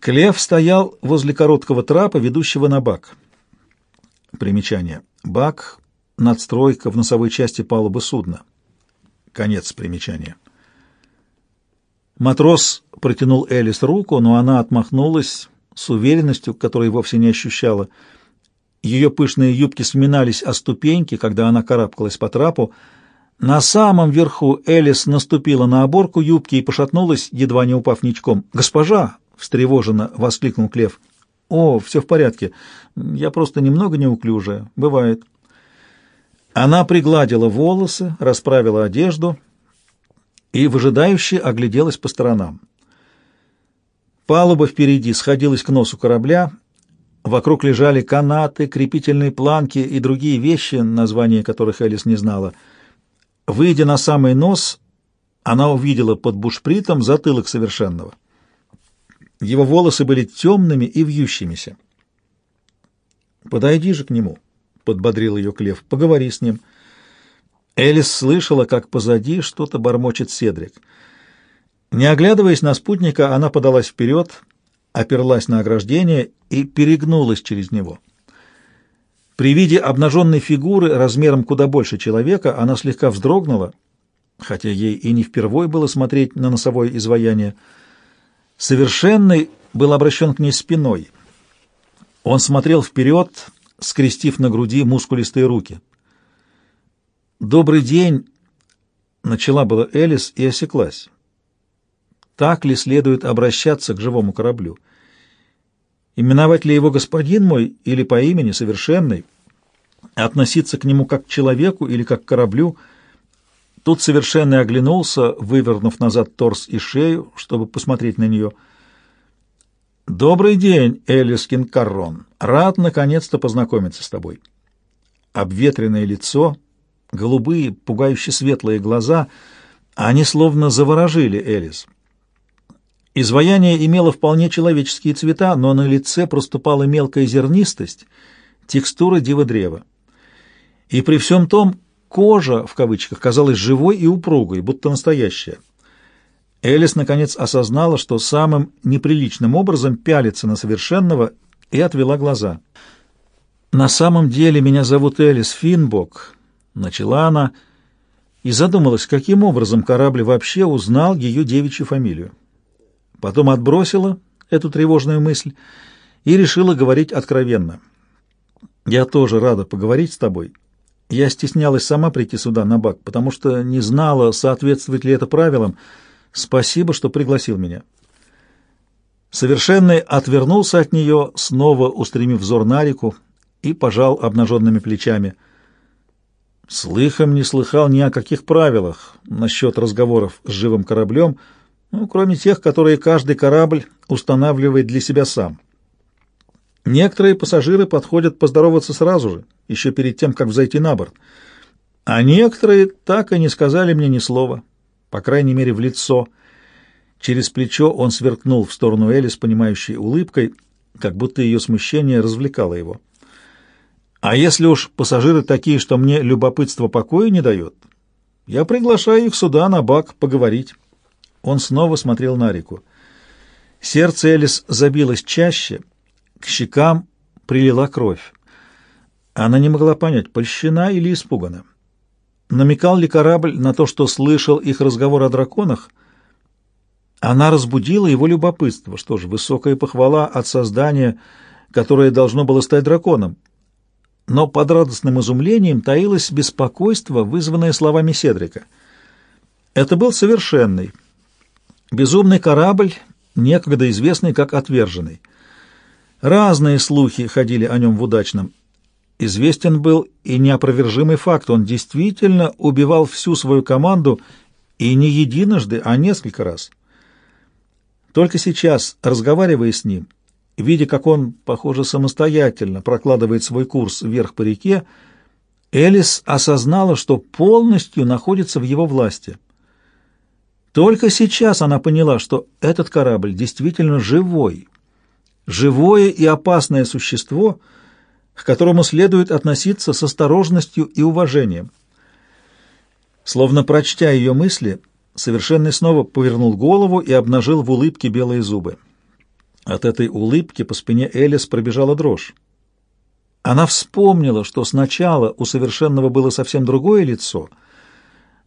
Клев стоял возле короткого трапа, ведущего на бак. Примечание. Бак — надстройка в носовой части палубы судна. Конец примечания. Матрос протянул Элис руку, но она отмахнулась с уверенностью, которой вовсе не ощущала. Ее пышные юбки сминались о ступеньки, когда она карабкалась по трапу. На самом верху Элис наступила на оборку юбки и пошатнулась, едва не упав ничком. «Госпожа!» — встревоженно воскликнул Клев. «О, все в порядке. Я просто немного неуклюжая. Бывает». Она пригладила волосы, расправила одежду и выжидающе огляделась по сторонам. Палуба впереди сходилась к носу корабля, вокруг лежали канаты, крепительные планки и другие вещи, названия которых Элис не знала. Выйдя на самый нос, она увидела под бушпритом затылок совершенного. Его волосы были темными и вьющимися. «Подойди же к нему», — подбодрил ее Клев, — «поговори с ним». Элис слышала, как позади что-то бормочет Седрик. Не оглядываясь на спутника, она подалась вперед, оперлась на ограждение и перегнулась через него. При виде обнаженной фигуры размером куда больше человека она слегка вздрогнула, хотя ей и не впервой было смотреть на носовое изваяние — Совершенный был обращен к ней спиной. Он смотрел вперед, скрестив на груди мускулистые руки. «Добрый день!» — начала была Элис и осеклась. Так ли следует обращаться к живому кораблю? Именовать ли его господин мой или по имени совершенный? Относиться к нему как к человеку или как к кораблю — Тут совершенно оглянулся, вывернув назад торс и шею, чтобы посмотреть на нее. «Добрый день, Элискин Каррон. Рад наконец-то познакомиться с тобой». Обветренное лицо, голубые, пугающе светлые глаза, они словно заворожили Элис. Изваяние имело вполне человеческие цвета, но на лице проступала мелкая зернистость, текстура дива-древа. И при всем том Кожа, в кавычках, казалась живой и упругой, будто настоящая. Элис, наконец, осознала, что самым неприличным образом пялится на совершенного, и отвела глаза. «На самом деле меня зовут Элис Финбок», — начала она, и задумалась, каким образом корабль вообще узнал ее девичью фамилию. Потом отбросила эту тревожную мысль и решила говорить откровенно. «Я тоже рада поговорить с тобой». Я стеснялась сама прийти сюда, на бак, потому что не знала, соответствует ли это правилам. Спасибо, что пригласил меня. Совершенный отвернулся от нее, снова устремив взор на реку, и пожал обнаженными плечами. Слыхом не слыхал ни о каких правилах насчет разговоров с живым кораблем, ну, кроме тех, которые каждый корабль устанавливает для себя сам. Некоторые пассажиры подходят поздороваться сразу же, еще перед тем, как взойти на борт. А некоторые так и не сказали мне ни слова, по крайней мере, в лицо. Через плечо он сверкнул в сторону Эли с понимающей улыбкой, как будто ее смущение развлекало его. А если уж пассажиры такие, что мне любопытство покоя не дает, я приглашаю их сюда на бак поговорить. Он снова смотрел на реку. Сердце Элис забилось чаще — к щекам прилила кровь. Она не могла понять, польщена или испугана. Намекал ли корабль на то, что слышал их разговор о драконах? Она разбудила его любопытство, что же, высокая похвала от создания, которое должно было стать драконом. Но под радостным изумлением таилось беспокойство, вызванное словами Седрика. Это был совершенный, безумный корабль, некогда известный как «Отверженный». Разные слухи ходили о нем в удачном. Известен был и неопровержимый факт. Он действительно убивал всю свою команду и не единожды, а несколько раз. Только сейчас, разговаривая с ним, видя, как он, похоже, самостоятельно прокладывает свой курс вверх по реке, Элис осознала, что полностью находится в его власти. Только сейчас она поняла, что этот корабль действительно живой, живое и опасное существо, к которому следует относиться с осторожностью и уважением. Словно прочтя ее мысли, совершенный снова повернул голову и обнажил в улыбке белые зубы. От этой улыбки по спине Элис пробежала дрожь. Она вспомнила, что сначала у совершенного было совсем другое лицо,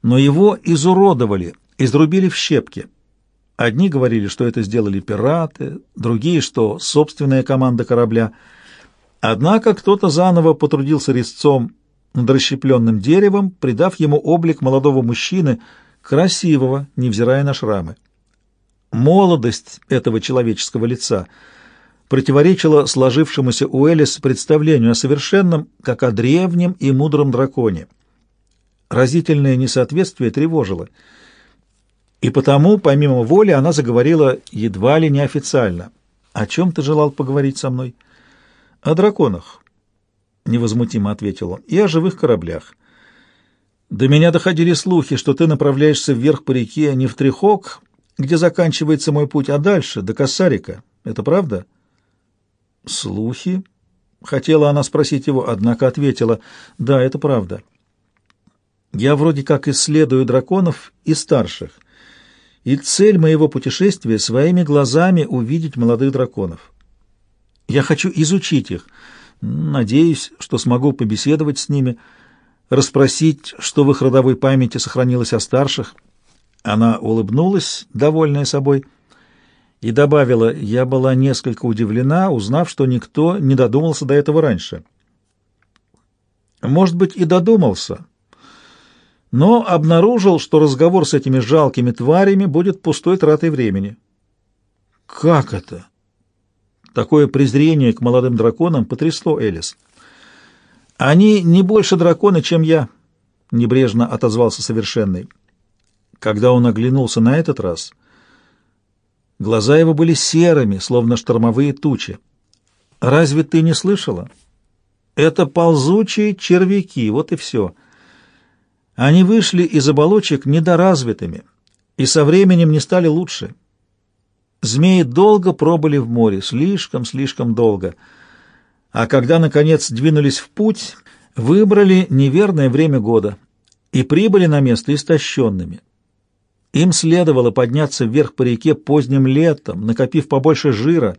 но его изуродовали, изрубили в щепки. Одни говорили, что это сделали пираты, другие, что собственная команда корабля. Однако кто-то заново потрудился резцом над расщепленным деревом, придав ему облик молодого мужчины, красивого, невзирая на шрамы. Молодость этого человеческого лица противоречила сложившемуся у Элис представлению о совершенном, как о древнем и мудром драконе. Разительное несоответствие тревожило. И потому, помимо воли, она заговорила едва ли неофициально. «О чем ты желал поговорить со мной?» «О драконах», — невозмутимо ответил он, — «и о живых кораблях». До меня доходили слухи, что ты направляешься вверх по реке не в Трехок, где заканчивается мой путь, а дальше, до Кассарика. Это правда? Слухи? Хотела она спросить его, однако ответила, да, это правда. Я вроде как исследую драконов и старших, и цель моего путешествия — своими глазами увидеть молодых драконов. Я хочу изучить их, надеюсь, что смогу побеседовать с ними, расспросить, что в их родовой памяти сохранилось о старших — она улыбнулась, довольная собой, и добавила, «Я была несколько удивлена, узнав, что никто не додумался до этого раньше». Может быть, и додумался, но обнаружил, что разговор с этими жалкими тварями будет пустой тратой времени. «Как это?» Такое презрение к молодым драконам потрясло Элис. «Они не больше драконы, чем я», — небрежно отозвался Совершенный. Когда он оглянулся на этот раз, глаза его были серыми, словно штормовые тучи. «Разве ты не слышала? Это ползучие червяки, вот и все. Они вышли из оболочек недоразвитыми и со временем не стали лучше. Змеи долго пробыли в море, слишком-слишком долго. А когда, наконец, двинулись в путь, выбрали неверное время года и прибыли на место истощенными. Им следовало подняться вверх по реке поздним летом, накопив побольше жира.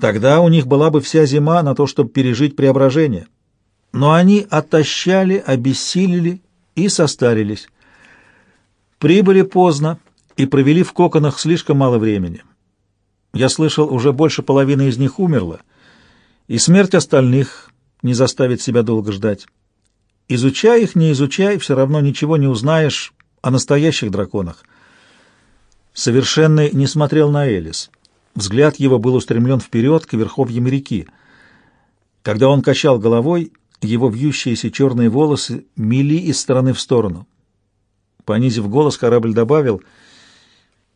Тогда у них была бы вся зима на то, чтобы пережить преображение. Но они отощали, обессилели и состарились. Прибыли поздно и провели в коконах слишком мало времени. Я слышал, уже больше половины из них умерла, и смерть остальных не заставит себя долго ждать. Изучай их, не изучай, все равно ничего не узнаешь о настоящих драконах. Совершенный не смотрел на Элис. Взгляд его был устремлен вперед к верховьям реки. Когда он качал головой, его вьющиеся черные волосы мели из стороны в сторону. Понизив голос, корабль добавил,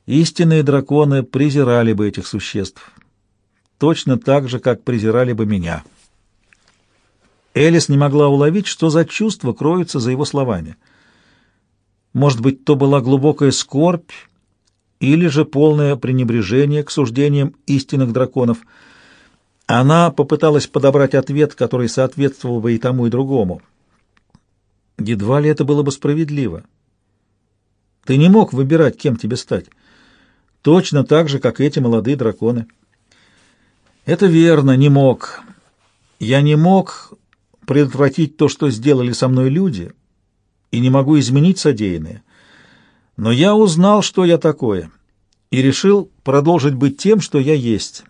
«Истинные драконы презирали бы этих существ, точно так же, как презирали бы меня». Элис не могла уловить, что за чувства кроются за его словами — может быть, то была глубокая скорбь или же полное пренебрежение к суждениям истинных драконов. Она попыталась подобрать ответ, который соответствовал бы и тому, и другому. Едва ли это было бы справедливо. Ты не мог выбирать, кем тебе стать. Точно так же, как эти молодые драконы. Это верно, не мог. Я не мог предотвратить то, что сделали со мной люди — и не могу изменить содеянное. Но я узнал, что я такое, и решил продолжить быть тем, что я есть.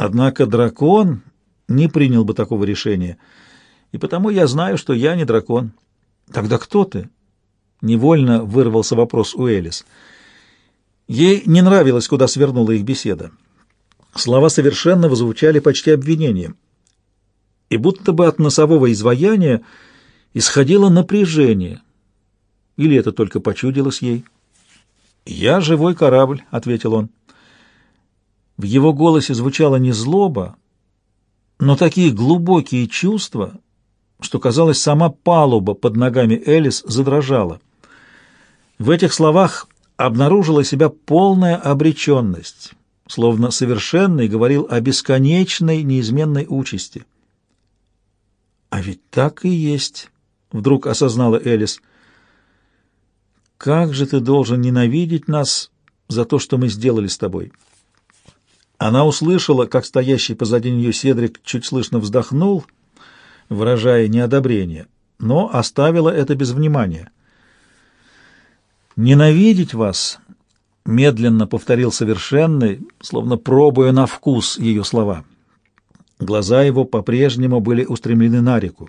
Однако дракон не принял бы такого решения, и потому я знаю, что я не дракон. Тогда кто ты? Невольно вырвался вопрос у Элис. Ей не нравилось, куда свернула их беседа. Слова совершенно возвучали почти обвинением. И будто бы от носового изваяния исходило напряжение. Или это только почудилось ей? «Я живой корабль», — ответил он. В его голосе звучала не злоба, но такие глубокие чувства, что, казалось, сама палуба под ногами Элис задрожала. В этих словах обнаружила себя полная обреченность, словно совершенный говорил о бесконечной неизменной участи. «А ведь так и есть», — вдруг осознала Элис. «Как же ты должен ненавидеть нас за то, что мы сделали с тобой?» Она услышала, как стоящий позади нее Седрик чуть слышно вздохнул, выражая неодобрение, но оставила это без внимания. «Ненавидеть вас», — медленно повторил совершенный, словно пробуя на вкус ее слова. Глаза его по-прежнему были устремлены на реку.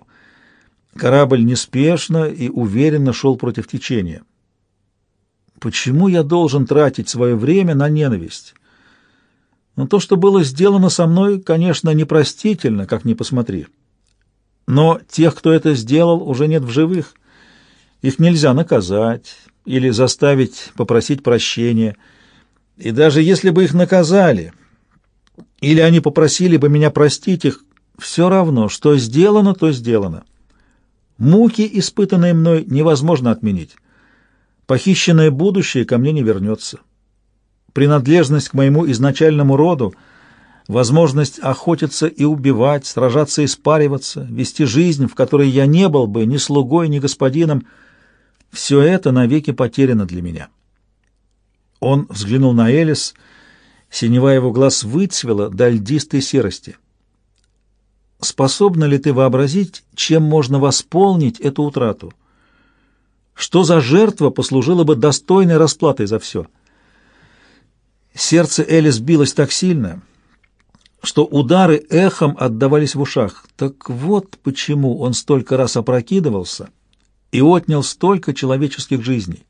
Корабль неспешно и уверенно шел против течения. «Почему я должен тратить свое время на ненависть?» Но то, что было сделано со мной, конечно, непростительно, как ни посмотри. Но тех, кто это сделал, уже нет в живых. Их нельзя наказать или заставить попросить прощения. И даже если бы их наказали, или они попросили бы меня простить их, все равно, что сделано, то сделано. Муки, испытанные мной, невозможно отменить. Похищенное будущее ко мне не вернется принадлежность к моему изначальному роду, возможность охотиться и убивать, сражаться и спариваться, вести жизнь, в которой я не был бы ни слугой, ни господином, все это навеки потеряно для меня. Он взглянул на Элис, синева его глаз выцвела до льдистой серости. Способна ли ты вообразить, чем можно восполнить эту утрату? Что за жертва послужила бы достойной расплатой за все?» Сердце Элис билось так сильно, что удары эхом отдавались в ушах. Так вот почему он столько раз опрокидывался и отнял столько человеческих жизней.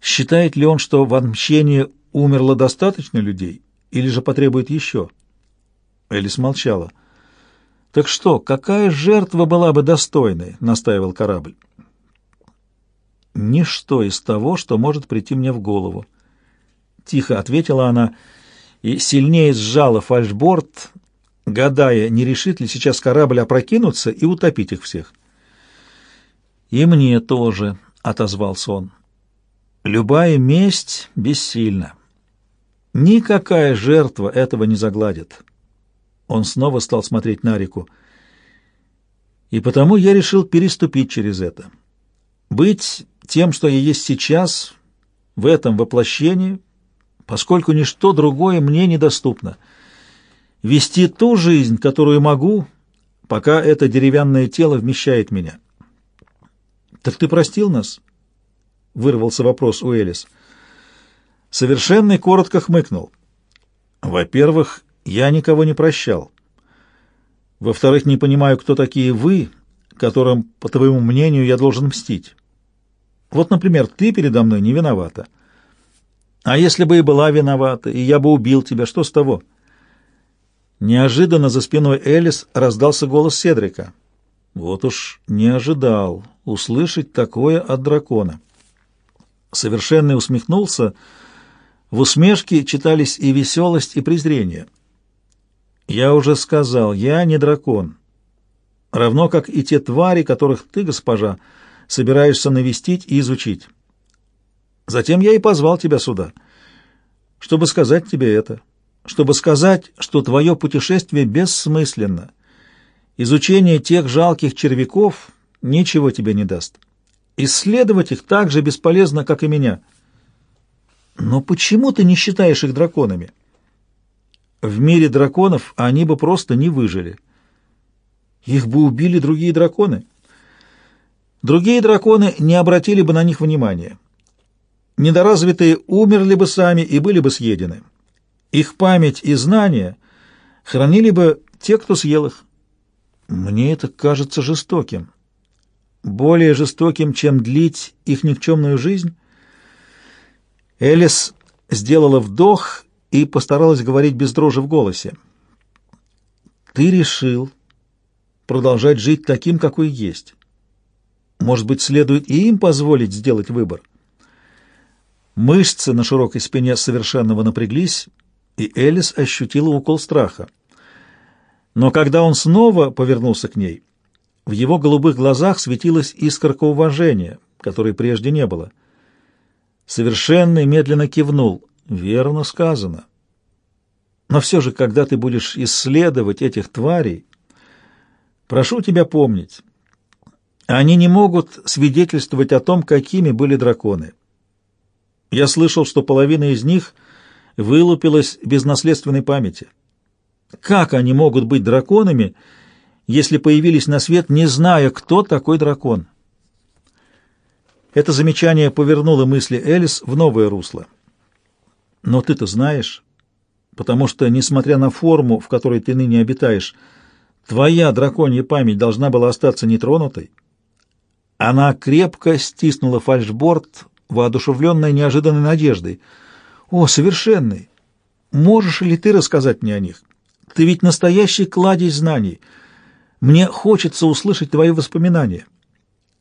Считает ли он, что в отмщении умерло достаточно людей, или же потребует еще? Элис молчала. «Так что, какая жертва была бы достойной?» — настаивал корабль. «Ничто из того, что может прийти мне в голову», — тихо ответила она и сильнее сжала фальшборд, гадая, не решит ли сейчас корабль опрокинуться и утопить их всех. «И мне тоже», — отозвался он. «Любая месть бессильна. Никакая жертва этого не загладит». Он снова стал смотреть на реку. «И потому я решил переступить через это. Быть тем, что я есть сейчас, в этом воплощении, поскольку ничто другое мне недоступно. Вести ту жизнь, которую могу, пока это деревянное тело вмещает меня. «Так ты простил нас?» — вырвался вопрос у Элис. Совершенный коротко хмыкнул. «Во-первых, я никого не прощал. Во-вторых, не понимаю, кто такие вы, которым, по твоему мнению, я должен мстить. Вот, например, ты передо мной не виновата». А если бы и была виновата, и я бы убил тебя, что с того? Неожиданно за спиной Элис раздался голос Седрика. Вот уж не ожидал услышать такое от дракона. Совершенный усмехнулся. В усмешке читались и веселость, и презрение. «Я уже сказал, я не дракон. Равно как и те твари, которых ты, госпожа, собираешься навестить и изучить». Затем я и позвал тебя сюда, чтобы сказать тебе это, чтобы сказать, что твое путешествие бессмысленно. Изучение тех жалких червяков ничего тебе не даст. Исследовать их так же бесполезно, как и меня. Но почему ты не считаешь их драконами? В мире драконов они бы просто не выжили. Их бы убили другие драконы. Другие драконы не обратили бы на них внимания недоразвитые умерли бы сами и были бы съедены. Их память и знания хранили бы те, кто съел их. Мне это кажется жестоким. Более жестоким, чем длить их никчемную жизнь. Элис сделала вдох и постаралась говорить без дрожи в голосе. «Ты решил продолжать жить таким, какой есть. Может быть, следует и им позволить сделать выбор?» Мышцы на широкой спине совершенного напряглись, и Элис ощутила укол страха. Но когда он снова повернулся к ней, в его голубых глазах светилась искорка уважения, которой прежде не было. Совершенный медленно кивнул. «Верно сказано. Но все же, когда ты будешь исследовать этих тварей, прошу тебя помнить, они не могут свидетельствовать о том, какими были драконы». Я слышал, что половина из них вылупилась без наследственной памяти. Как они могут быть драконами, если появились на свет, не зная, кто такой дракон? Это замечание повернуло мысли Элис в новое русло. Но ты-то знаешь, потому что, несмотря на форму, в которой ты ныне обитаешь, твоя драконья память должна была остаться нетронутой. Она крепко стиснула фальшборд, воодушевленная неожиданной надеждой. «О, совершенный! Можешь ли ты рассказать мне о них? Ты ведь настоящий кладезь знаний. Мне хочется услышать твои воспоминания».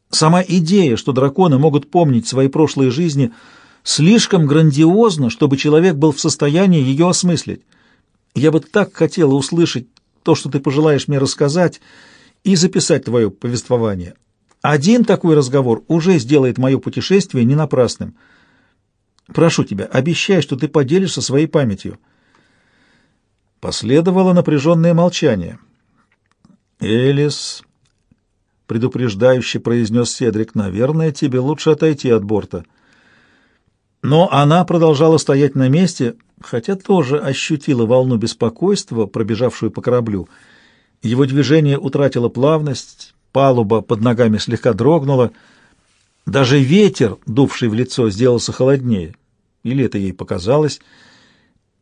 Сама идея, что драконы могут помнить свои прошлые жизни, слишком грандиозна, чтобы человек был в состоянии ее осмыслить. Я бы так хотела услышать то, что ты пожелаешь мне рассказать, и записать твое повествование. Один такой разговор уже сделает мое путешествие не напрасным. Прошу тебя, обещай, что ты поделишься своей памятью. Последовало напряженное молчание. Элис предупреждающе произнес Седрик, наверное, тебе лучше отойти от борта. Но она продолжала стоять на месте, хотя тоже ощутила волну беспокойства, пробежавшую по кораблю. Его движение утратило плавность, палуба под ногами слегка дрогнула. Даже ветер, дувший в лицо, сделался холоднее. Или это ей показалось?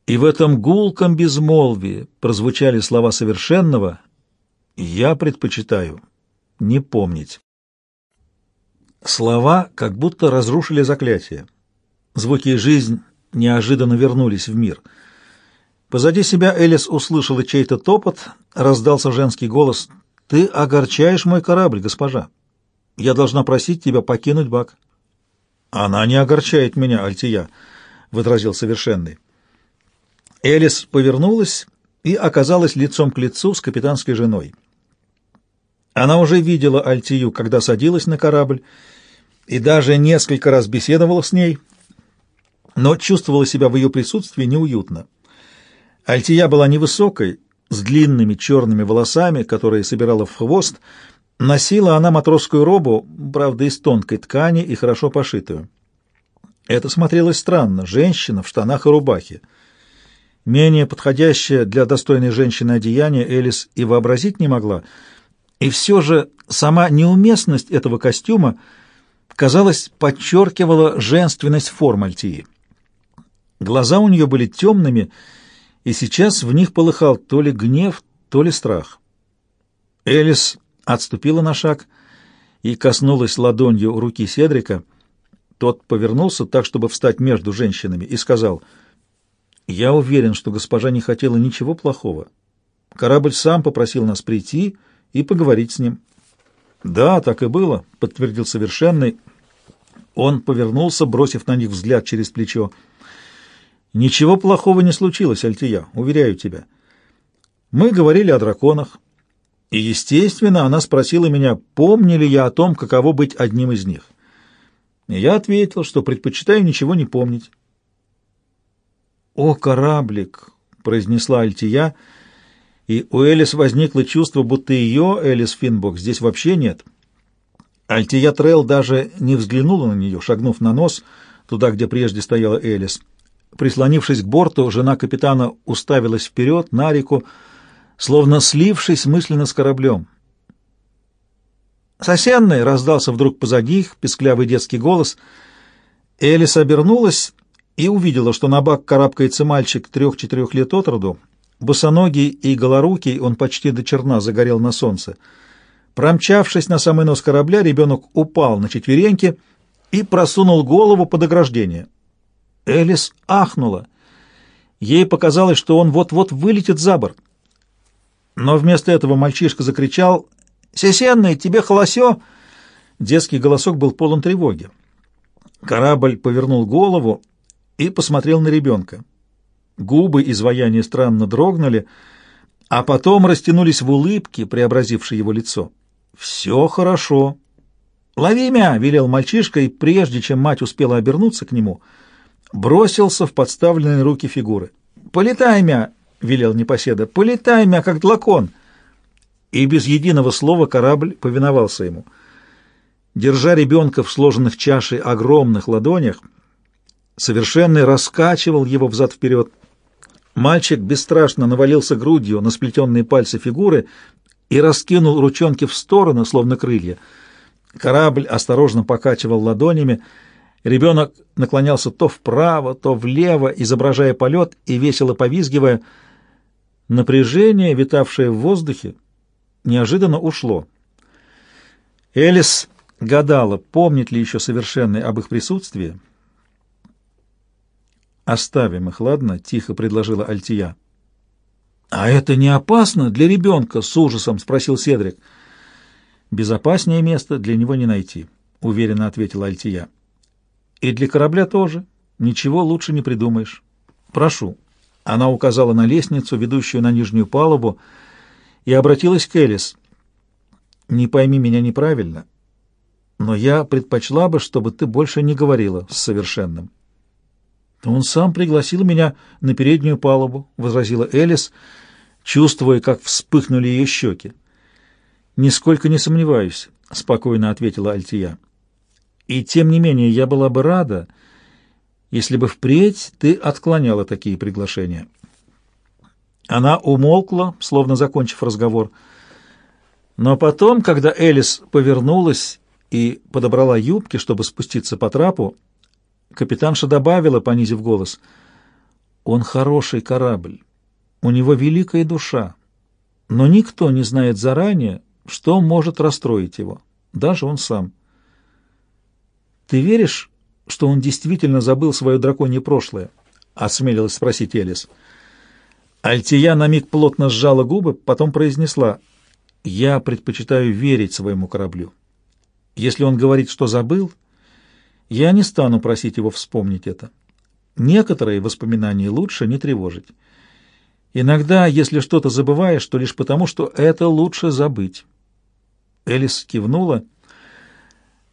И в этом гулком безмолвии прозвучали слова совершенного «Я предпочитаю не помнить. Слова как будто разрушили заклятие. Звуки и жизнь неожиданно вернулись в мир. Позади себя Элис услышала чей-то топот, раздался женский голос. «Ты огорчаешь мой корабль, госпожа. Я должна просить тебя покинуть бак». «Она не огорчает меня, Альтия», — возразил совершенный. Элис повернулась и оказалась лицом к лицу с капитанской женой. Она уже видела Альтию, когда садилась на корабль, и даже несколько раз беседовала с ней, но чувствовала себя в ее присутствии неуютно. Альтия была невысокой, с длинными черными волосами, которые собирала в хвост, носила она матросскую робу, правда, из тонкой ткани и хорошо пошитую. Это смотрелось странно, женщина в штанах и рубахе. Менее подходящее для достойной женщины одеяние Элис и вообразить не могла — и все же сама неуместность этого костюма, казалось, подчеркивала женственность форм Альтии. Глаза у нее были темными, и сейчас в них полыхал то ли гнев, то ли страх. Элис отступила на шаг и коснулась ладонью руки Седрика. Тот повернулся так, чтобы встать между женщинами, и сказал, «Я уверен, что госпожа не хотела ничего плохого. Корабль сам попросил нас прийти, — и поговорить с ним. «Да, так и было», — подтвердил совершенный. Он повернулся, бросив на них взгляд через плечо. «Ничего плохого не случилось, Альтия, уверяю тебя. Мы говорили о драконах, и, естественно, она спросила меня, помню ли я о том, каково быть одним из них. Я ответил, что предпочитаю ничего не помнить». «О, кораблик!» — произнесла Альтия — и у Элис возникло чувство, будто ее, Элис Финбок, здесь вообще нет. Альтия Трелл даже не взглянула на нее, шагнув на нос, туда, где прежде стояла Элис. Прислонившись к борту, жена капитана уставилась вперед, на реку, словно слившись мысленно с кораблем. «Сосенный!» — раздался вдруг позади их песклявый детский голос. Элис обернулась и увидела, что на бак карабкается мальчик трех-четырех лет от роду, Босоногий и голорукий он почти до черна загорел на солнце. Промчавшись на самый нос корабля, ребенок упал на четвереньки и просунул голову под ограждение. Элис ахнула. Ей показалось, что он вот-вот вылетит за борт. Но вместо этого мальчишка закричал «Сесенный, тебе холосё!» Детский голосок был полон тревоги. Корабль повернул голову и посмотрел на ребенка. Губы изваяния странно дрогнули, а потом растянулись в улыбке, преобразившей его лицо. «Все хорошо». «Лови мя!» — велел мальчишка, и прежде чем мать успела обернуться к нему, бросился в подставленные руки фигуры. «Полетай мя!» — велел непоседа. «Полетай мя, как длакон!» И без единого слова корабль повиновался ему. Держа ребенка в сложенных чашей огромных ладонях, Совершенный раскачивал его взад-вперед. Мальчик бесстрашно навалился грудью на сплетенные пальцы фигуры и раскинул ручонки в сторону, словно крылья. Корабль осторожно покачивал ладонями. Ребенок наклонялся то вправо, то влево, изображая полет и весело повизгивая. Напряжение, витавшее в воздухе, неожиданно ушло. Элис гадала, помнит ли еще совершенный об их присутствии. «Оставим их, ладно?» — тихо предложила Альтия. «А это не опасно для ребенка?» — с ужасом спросил Седрик. «Безопаснее места для него не найти», — уверенно ответила Альтия. «И для корабля тоже. Ничего лучше не придумаешь. Прошу». Она указала на лестницу, ведущую на нижнюю палубу, и обратилась к Элис. «Не пойми меня неправильно, но я предпочла бы, чтобы ты больше не говорила с совершенным». «Он сам пригласил меня на переднюю палубу», — возразила Элис, чувствуя, как вспыхнули ее щеки. «Нисколько не сомневаюсь», — спокойно ответила Альтия. «И тем не менее я была бы рада, если бы впредь ты отклоняла такие приглашения». Она умолкла, словно закончив разговор. Но потом, когда Элис повернулась и подобрала юбки, чтобы спуститься по трапу, Капитанша добавила, понизив голос, «Он хороший корабль, у него великая душа, но никто не знает заранее, что может расстроить его, даже он сам». «Ты веришь, что он действительно забыл свое драконье прошлое?» — осмелилась спросить Элис. Альтия на миг плотно сжала губы, потом произнесла, «Я предпочитаю верить своему кораблю. Если он говорит, что забыл, я не стану просить его вспомнить это. Некоторые воспоминания лучше не тревожить. Иногда, если что-то забываешь, то лишь потому, что это лучше забыть. Элис кивнула.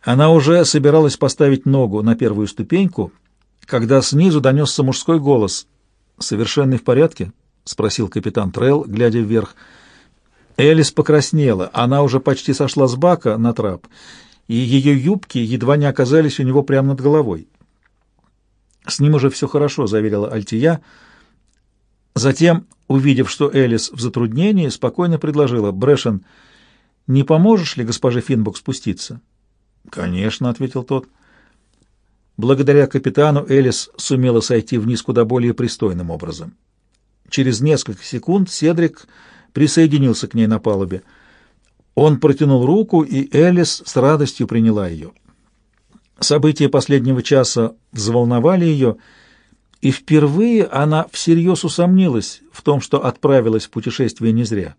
Она уже собиралась поставить ногу на первую ступеньку, когда снизу донесся мужской голос. «Совершенный в порядке?» — спросил капитан Трелл, глядя вверх. Элис покраснела. Она уже почти сошла с бака на трап и ее юбки едва не оказались у него прямо над головой. «С ним уже все хорошо», — заверила Альтия. Затем, увидев, что Элис в затруднении, спокойно предложила. «Брэшен, не поможешь ли госпоже Финбок спуститься?» «Конечно», — ответил тот. Благодаря капитану Элис сумела сойти вниз куда более пристойным образом. Через несколько секунд Седрик присоединился к ней на палубе — он протянул руку, и Элис с радостью приняла ее. События последнего часа взволновали ее, и впервые она всерьез усомнилась в том, что отправилась в путешествие не зря.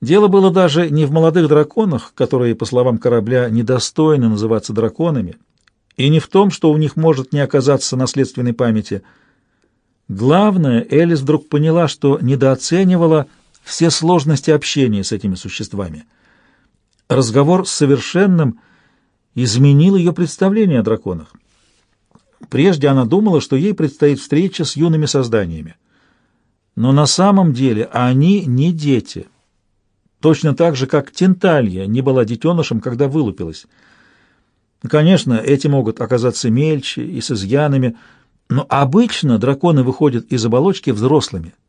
Дело было даже не в молодых драконах, которые, по словам корабля, недостойны называться драконами, и не в том, что у них может не оказаться наследственной памяти. Главное, Элис вдруг поняла, что недооценивала все сложности общения с этими существами. Разговор с совершенным изменил ее представление о драконах. Прежде она думала, что ей предстоит встреча с юными созданиями. Но на самом деле они не дети. Точно так же, как Тенталья не была детенышем, когда вылупилась. Конечно, эти могут оказаться мельче и с изъянами, но обычно драконы выходят из оболочки взрослыми –